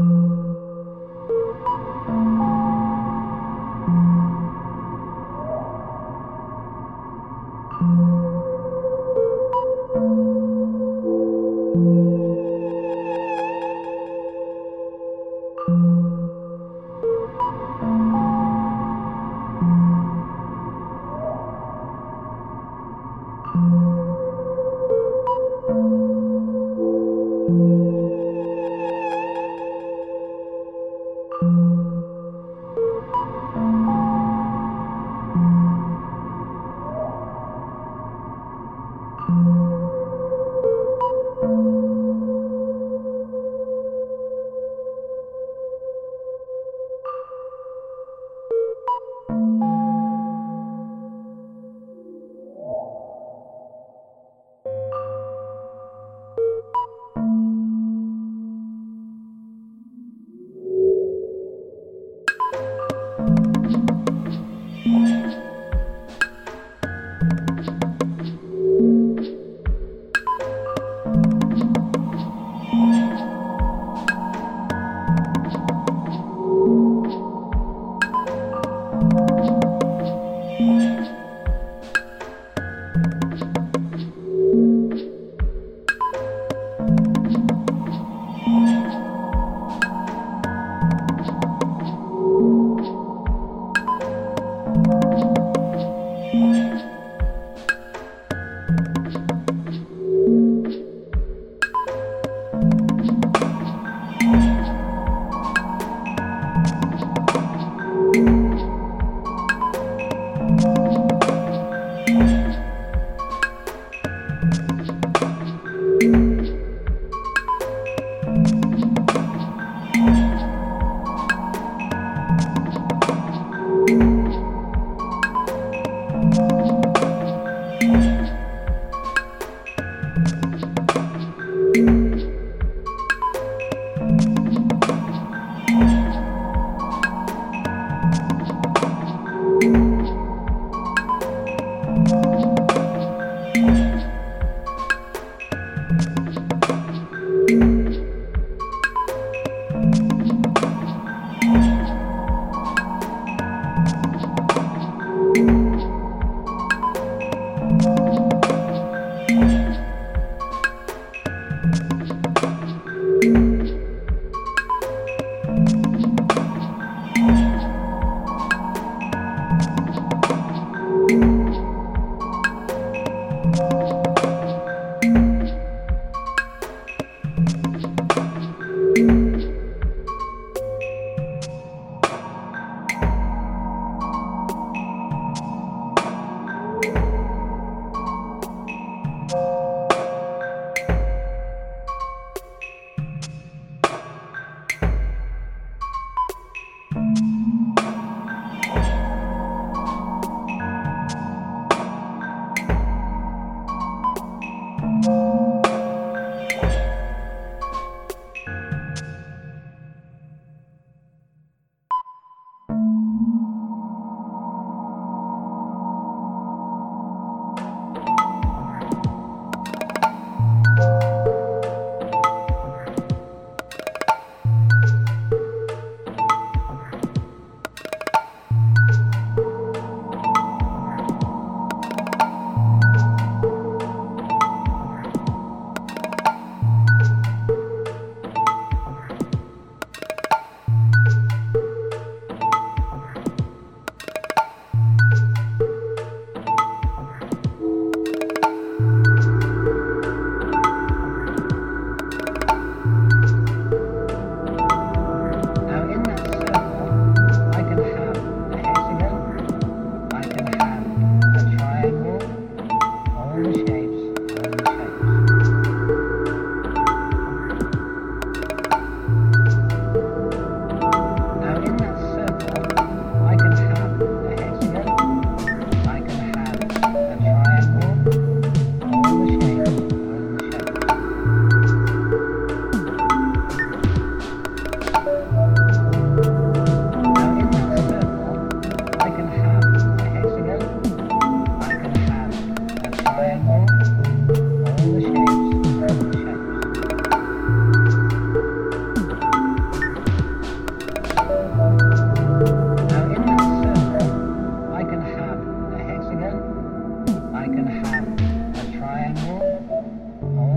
Oh.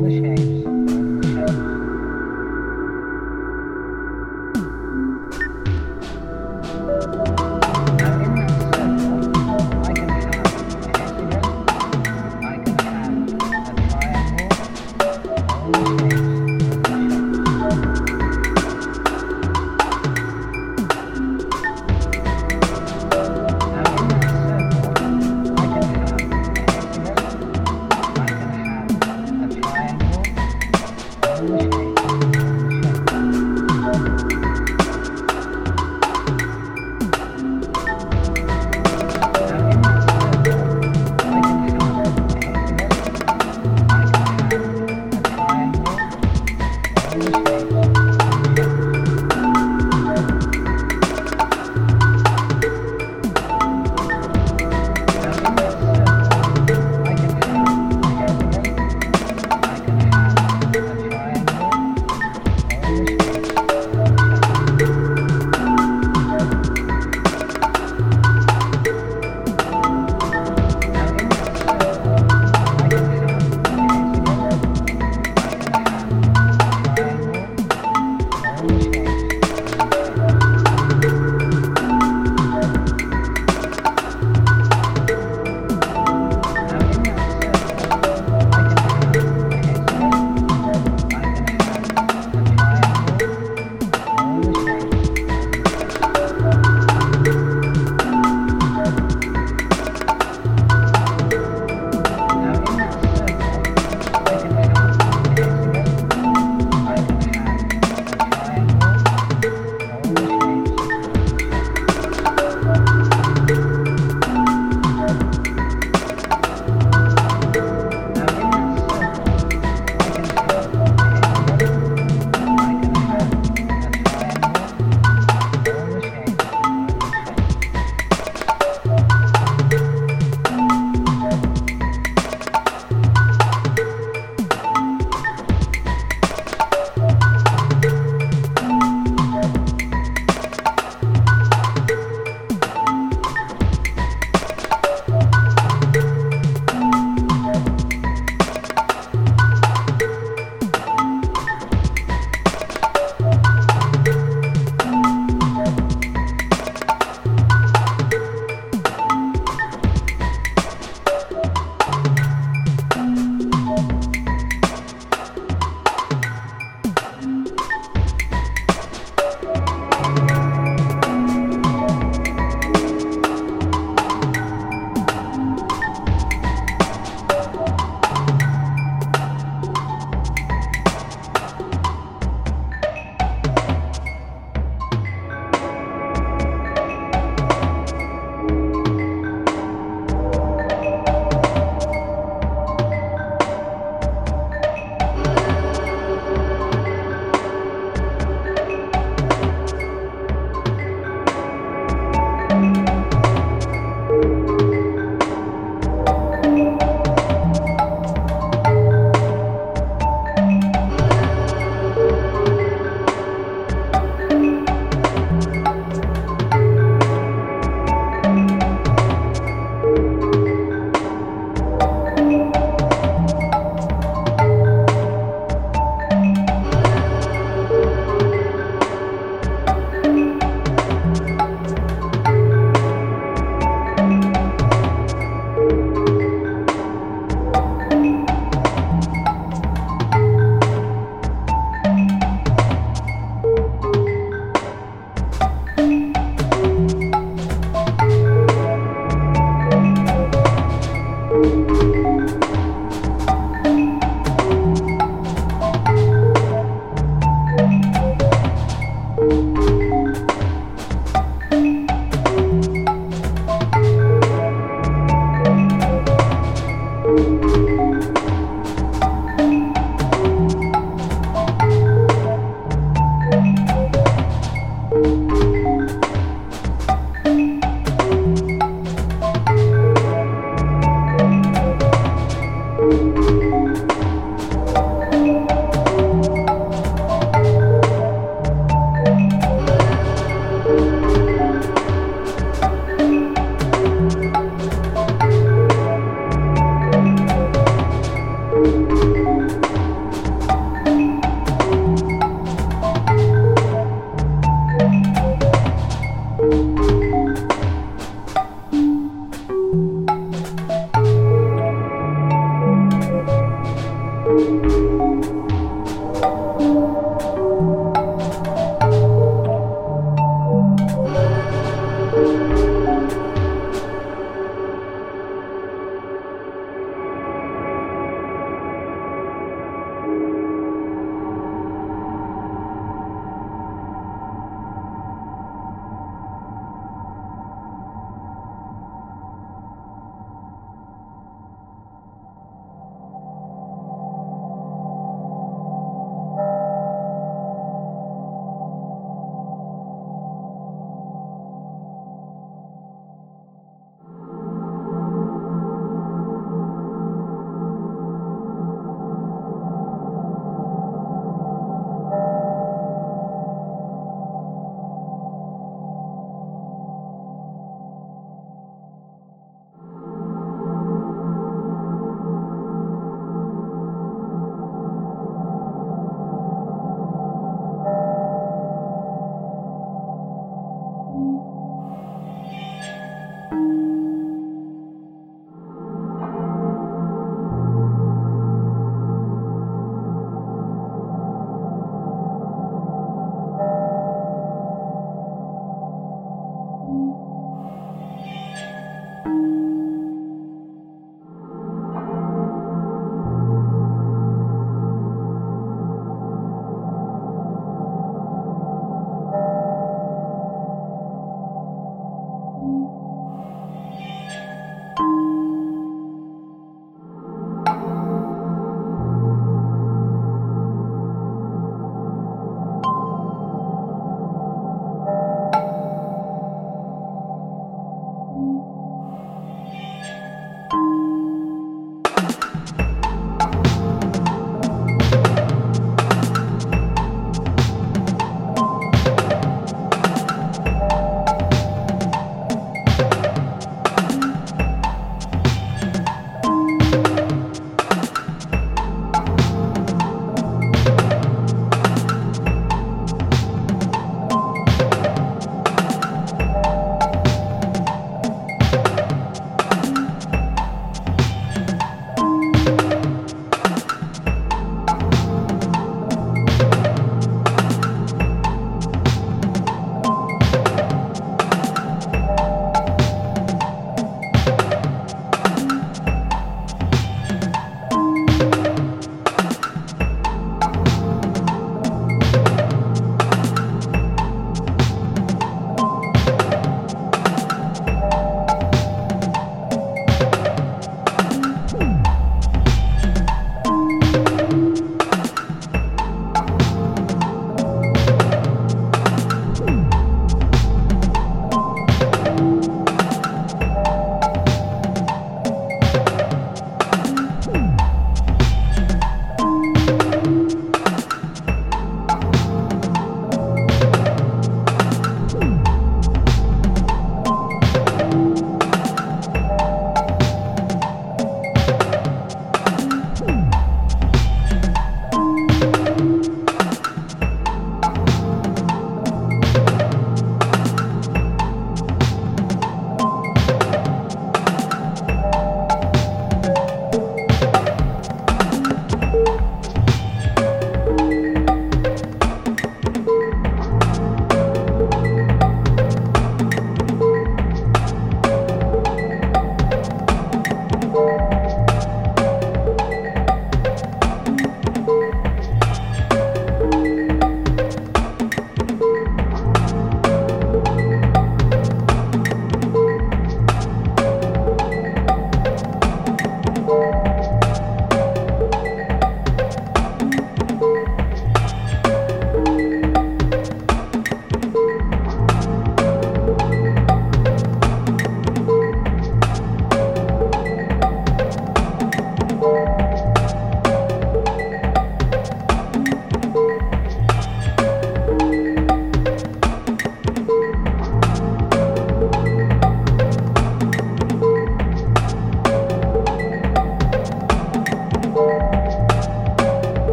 Michelle.